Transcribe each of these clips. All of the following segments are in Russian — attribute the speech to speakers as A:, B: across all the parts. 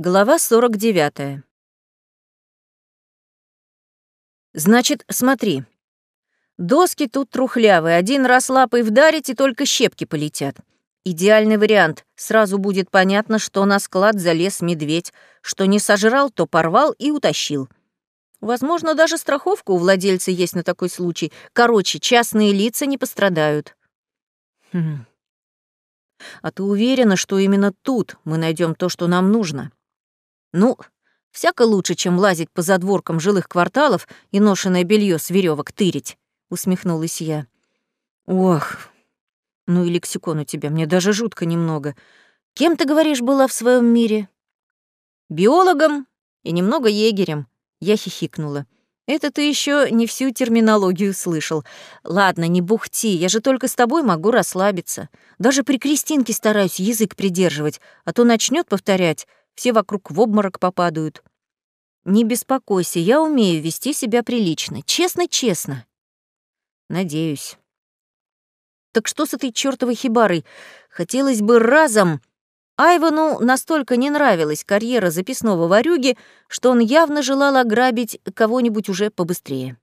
A: Глава 49. Значит, смотри. Доски тут трухлявые, один раз лапой вдарить, и только щепки полетят. Идеальный вариант. Сразу будет понятно, что на склад залез медведь, что не сожрал, то порвал и утащил. Возможно, даже страховка у владельца есть на такой случай. Короче, частные лица не пострадают. Хм. А ты уверена, что именно тут мы найдем то, что нам нужно? Ну, всяко лучше, чем лазить по задворкам жилых кварталов и ношеное белье с веревок тырить, усмехнулась я. Ох, ну и лексикон у тебя, мне даже жутко немного. Кем ты говоришь была в своем мире? Биологом и немного егерем. Я хихикнула. Это ты еще не всю терминологию слышал. Ладно, не бухти, я же только с тобой могу расслабиться. Даже при крестинке стараюсь язык придерживать, а то начнет повторять, все вокруг в обморок попадают. Не беспокойся, я умею вести себя прилично, честно-честно. Надеюсь. Так что с этой чёртовой хибарой? Хотелось бы разом... Айвану настолько не нравилась карьера записного ворюги, что он явно желал ограбить кого-нибудь уже побыстрее.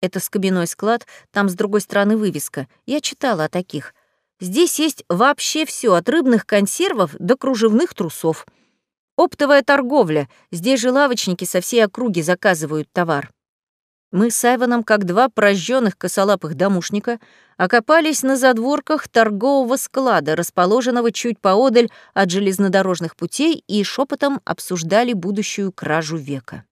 A: Это скобяной склад, там с другой стороны вывеска. Я читала о таких. Здесь есть вообще все от рыбных консервов до кружевных трусов. Оптовая торговля. Здесь же лавочники со всей округи заказывают товар. Мы с Айваном, как два прожженных косолапых домушника, окопались на задворках торгового склада, расположенного чуть поодаль от железнодорожных путей, и шепотом обсуждали будущую кражу века.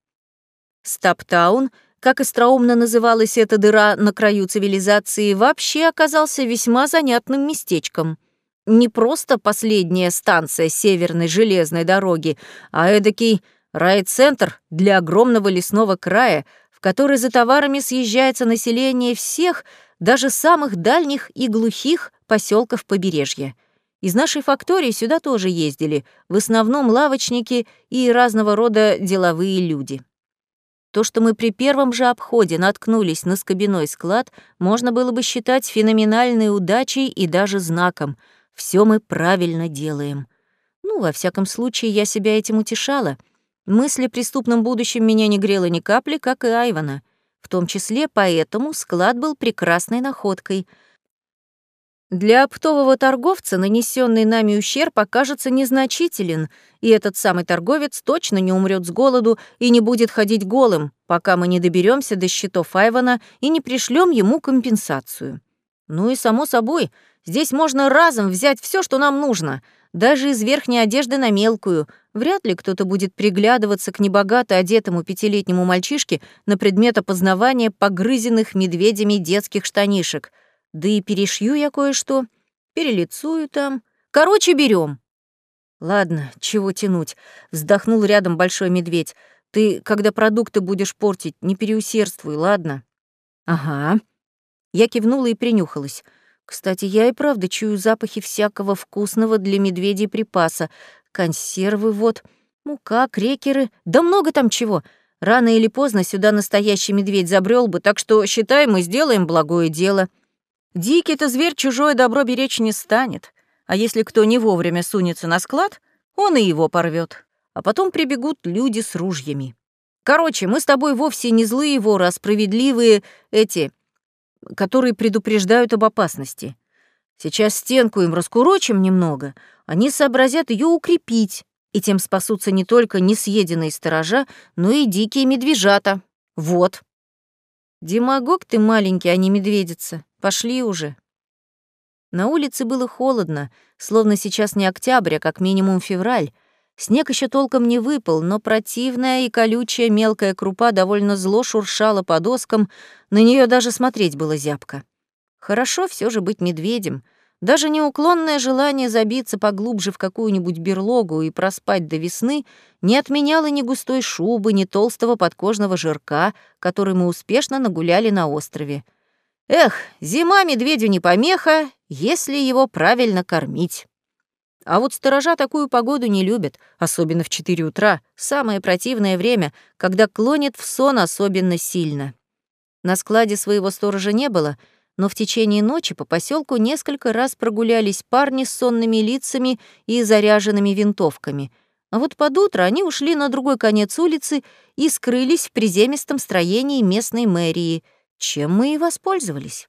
A: Стаптаун, как остроумно называлась эта дыра на краю цивилизации, вообще оказался весьма занятным местечком — не просто последняя станция северной железной дороги, а эдакий райцентр для огромного лесного края, в который за товарами съезжается население всех, даже самых дальних и глухих поселков побережья. Из нашей фактории сюда тоже ездили, в основном лавочники и разного рода деловые люди. То, что мы при первом же обходе наткнулись на скобяной склад, можно было бы считать феноменальной удачей и даже знаком — все мы правильно делаем. Ну, во всяком случае, я себя этим утешала. Мысли о преступном будущем меня не грела ни капли, как и Айвана. В том числе поэтому склад был прекрасной находкой. Для оптового торговца нанесенный нами ущерб окажется незначителен, и этот самый торговец точно не умрет с голоду и не будет ходить голым, пока мы не доберемся до счетов Айвана и не пришлем ему компенсацию. Ну и само собой, Здесь можно разом взять все, что нам нужно, даже из верхней одежды на мелкую. Вряд ли кто-то будет приглядываться к небогато одетому пятилетнему мальчишке на предмет опознавания погрызенных медведями детских штанишек. Да и перешью я кое-что, перелицую там. Короче, берем. Ладно, чего тянуть, вздохнул рядом большой медведь. Ты, когда продукты будешь портить, не переусердствуй, ладно? Ага. Я кивнула и принюхалась. Кстати, я и правда чую запахи всякого вкусного для медведей припаса. Консервы вот, мука, крекеры, да много там чего. Рано или поздно сюда настоящий медведь забрел бы, так что, считай, мы сделаем благое дело. Дикий-то зверь чужое добро беречь не станет. А если кто не вовремя сунется на склад, он и его порвет. А потом прибегут люди с ружьями. Короче, мы с тобой вовсе не злые воры, а справедливые эти которые предупреждают об опасности. Сейчас стенку им раскурочим немного, они сообразят ее укрепить, и тем спасутся не только несъеденные сторожа, но и дикие медвежата. Вот. Демагог ты маленький, а не медведица. Пошли уже. На улице было холодно, словно сейчас не октябрь, а как минимум февраль, Снег еще толком не выпал, но противная и колючая мелкая крупа довольно зло шуршала по доскам, на нее даже смотреть было зябко. Хорошо все же быть медведем. Даже неуклонное желание забиться поглубже в какую-нибудь берлогу и проспать до весны не отменяло ни густой шубы, ни толстого подкожного жирка, который мы успешно нагуляли на острове. Эх, зима медведю не помеха, если его правильно кормить. А вот сторожа такую погоду не любят, особенно в 4 утра, самое противное время, когда клонит в сон особенно сильно. На складе своего сторожа не было, но в течение ночи по поселку несколько раз прогулялись парни с сонными лицами и заряженными винтовками. А вот под утро они ушли на другой конец улицы и скрылись в приземистом строении местной мэрии, чем мы и воспользовались.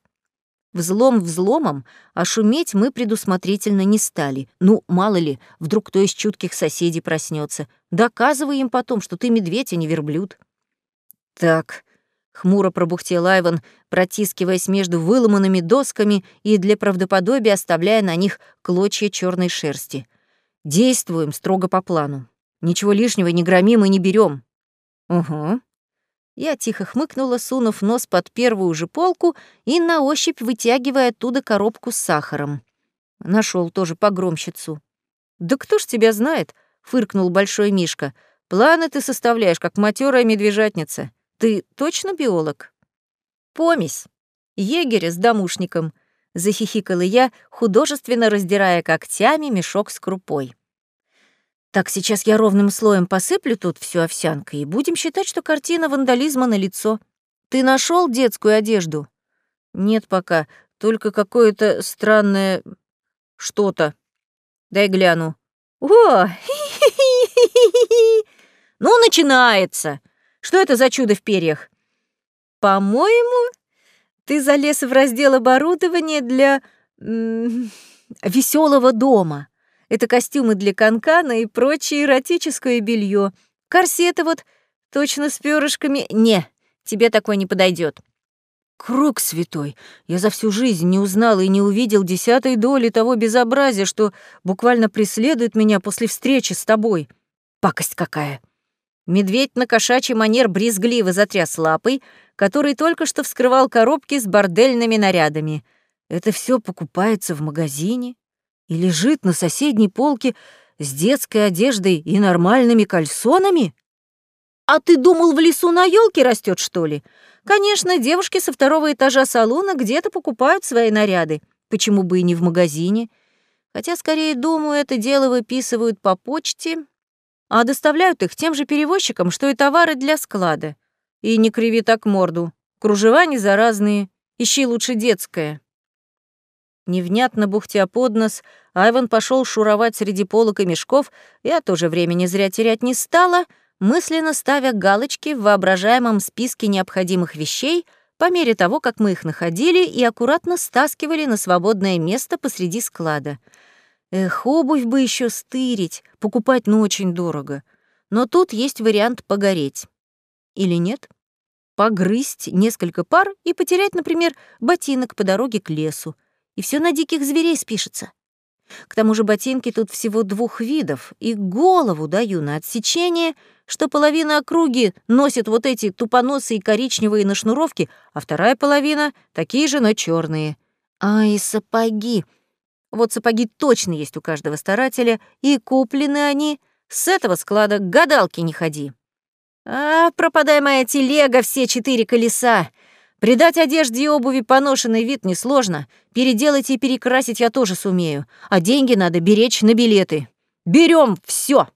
A: Взлом взломом, а шуметь мы предусмотрительно не стали. Ну, мало ли, вдруг кто из чутких соседей проснется. Доказывай им потом, что ты медведь, а не верблюд. Так, хмуро пробухтел Айван, протискиваясь между выломанными досками и для правдоподобия оставляя на них клочья черной шерсти. Действуем строго по плану. Ничего лишнего не громим и не берем. Угу, я тихо хмыкнула, сунув нос под первую же полку и на ощупь вытягивая оттуда коробку с сахаром. Нашел тоже погромщицу. «Да кто ж тебя знает?» — фыркнул большой Мишка. «Планы ты составляешь, как матерая медвежатница. Ты точно биолог?» «Помесь. Егеря с домушником», — захихикала я, художественно раздирая когтями мешок с крупой. Так, сейчас я ровным слоем посыплю тут всю овсянкой, и будем считать, что картина вандализма на лицо. Ты нашел детскую одежду? Нет пока, только какое-то странное что-то. Дай гляну. О! Ну, начинается. Что это за чудо в перьях? По-моему, ты залез в раздел оборудования для веселого дома. Это костюмы для канкана и прочее эротическое белье. Корсеты вот точно с перышками. Не, тебе такой не подойдет. Круг святой, я за всю жизнь не узнал и не увидел десятой доли того безобразия, что буквально преследует меня после встречи с тобой. Пакость какая! Медведь на кошачий манер брезгливо затряс лапой, который только что вскрывал коробки с бордельными нарядами. Это все покупается в магазине? И лежит на соседней полке с детской одеждой и нормальными кальсонами? А ты думал, в лесу на елке растет, что ли? Конечно, девушки со второго этажа салона где-то покупают свои наряды. Почему бы и не в магазине? Хотя, скорее, думаю, это дело выписывают по почте, а доставляют их тем же перевозчикам, что и товары для склада. И не криви так морду. Кружева не заразные. Ищи лучше детское. Невнятно бухтя под нос, Айван пошел шуровать среди полок и мешков, я тоже времени зря терять не стала, мысленно ставя галочки в воображаемом списке необходимых вещей по мере того, как мы их находили и аккуратно стаскивали на свободное место посреди склада. Эх, обувь бы еще стырить, покупать ну очень дорого. Но тут есть вариант погореть. Или нет? Погрызть несколько пар и потерять, например, ботинок по дороге к лесу и все на диких зверей спишется. К тому же ботинки тут всего двух видов, и голову даю на отсечение, что половина округи носит вот эти тупоносые коричневые на шнуровке, а вторая половина — такие же, но черные. А и сапоги. Вот сапоги точно есть у каждого старателя, и куплены они. С этого склада к гадалке не ходи. А, пропадай моя телега, все четыре колеса. Придать одежде и обуви поношенный вид несложно. Переделать и перекрасить я тоже сумею. А деньги надо беречь на билеты. Берем все.